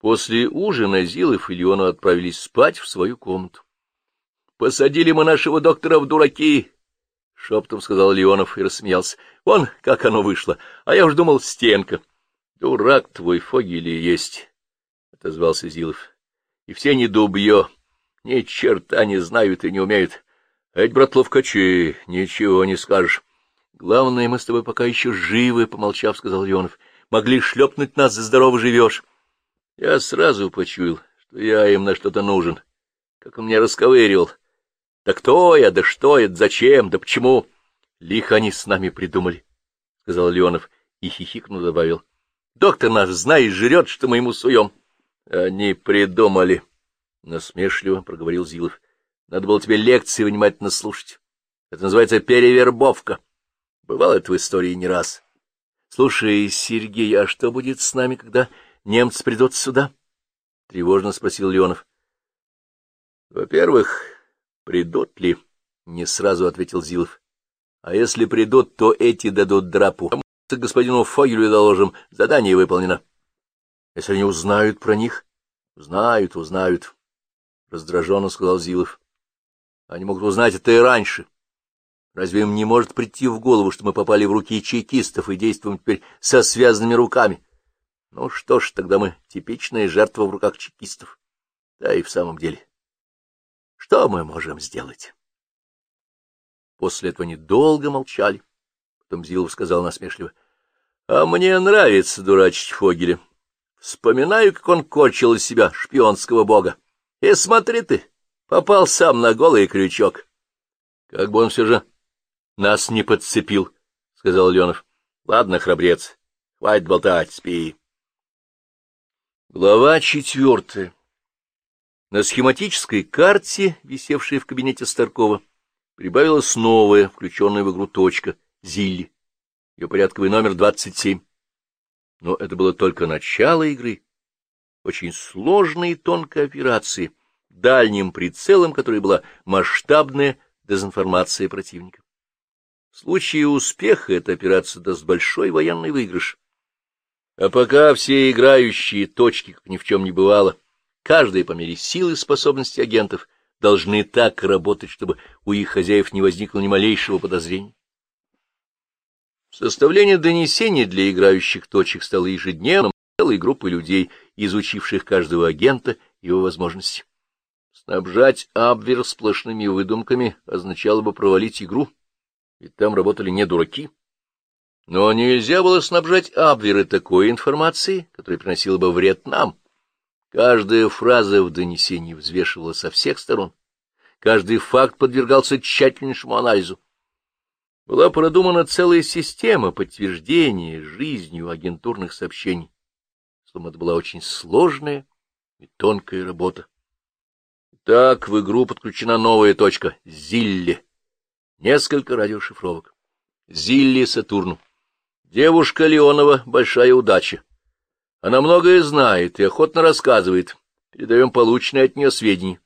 После ужина Зилов и Леонов отправились спать в свою комнату. — Посадили мы нашего доктора в дураки, — шептом сказал Леонов и рассмеялся. — Вон, как оно вышло, а я уж думал, стенка. — Дурак твой Фогели есть, — отозвался Зилов. — И все не дубье, ни черта не знают и не умеют. Эти, брат, ловкачи, ничего не скажешь. Главное, мы с тобой пока еще живы, — помолчав, сказал Леонов. — Могли шлепнуть нас, за здорово живешь. Я сразу почуял, что я им на что-то нужен. Как он меня расковыривал. Да кто я, да что это, зачем, да почему? Лихо они с нами придумали, — сказал Леонов и хихикнул добавил. Доктор наш, знаешь, жрет, что мы ему суем. Они придумали, — насмешливо проговорил Зилов. Надо было тебе лекции внимательно слушать. Это называется перевербовка. Бывало это в истории не раз. Слушай, Сергей, а что будет с нами, когда немцы придут сюда? — тревожно спросил Леонов. — Во-первых, придут ли? — не сразу ответил Зилов. — А если придут, то эти дадут драпу. Мы господину Фогелю доложим, задание выполнено. — Если они узнают про них? — Узнают, узнают, — раздраженно сказал Зилов. — Они могут узнать это и раньше. — Разве им не может прийти в голову, что мы попали в руки чекистов и действуем теперь со связанными руками? Ну что ж, тогда мы типичная жертва в руках чекистов. Да и в самом деле, что мы можем сделать? После этого они долго молчали. Потом Зилов сказал насмешливо, — А мне нравится дурачить Фогеля. Вспоминаю, как он корчил из себя шпионского бога. И смотри ты, попал сам на голый крючок. Как бы он все же нас не подцепил, — сказал Ленов. — Ладно, храбрец, хватит болтать, спи. Глава четвертая. На схематической карте, висевшей в кабинете Старкова, прибавилась новая, включенная в игру точка, Зилли. Ее порядковый номер 27. Но это было только начало игры. Очень сложной и тонкой операции, дальним прицелом которой была масштабная дезинформация противника. В случае успеха эта операция даст большой военный выигрыш. А пока все играющие точки, как ни в чем не бывало, каждая по мере силы и способности агентов, должны так работать, чтобы у их хозяев не возникло ни малейшего подозрения. Составление донесений для играющих точек стало ежедневным целой группы людей, изучивших каждого агента и его возможности. Снабжать Абвер сплошными выдумками означало бы провалить игру ведь там работали не дураки. Но нельзя было снабжать Абверы такой информацией, которая приносила бы вред нам. Каждая фраза в донесении взвешивалась со всех сторон. Каждый факт подвергался тщательнейшему анализу. Была продумана целая система подтверждения жизнью агентурных сообщений. Словом, это была очень сложная и тонкая работа. Так в игру подключена новая точка — Зилле Несколько радиошифровок. Зилли Сатурну. Девушка Леонова — большая удача. Она многое знает и охотно рассказывает. Передаем полученные от нее сведения.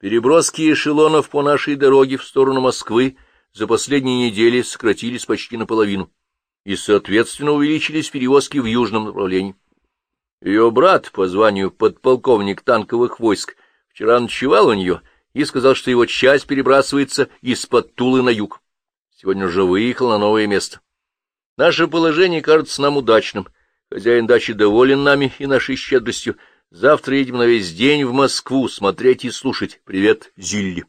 Переброски эшелонов по нашей дороге в сторону Москвы за последние недели сократились почти наполовину и, соответственно, увеличились перевозки в южном направлении. Ее брат по званию подполковник танковых войск вчера ночевал у нее — и сказал, что его часть перебрасывается из-под Тулы на юг. Сегодня уже выехал на новое место. Наше положение кажется нам удачным. Хозяин дачи доволен нами и нашей щедростью. Завтра едем на весь день в Москву смотреть и слушать. Привет, Зилли.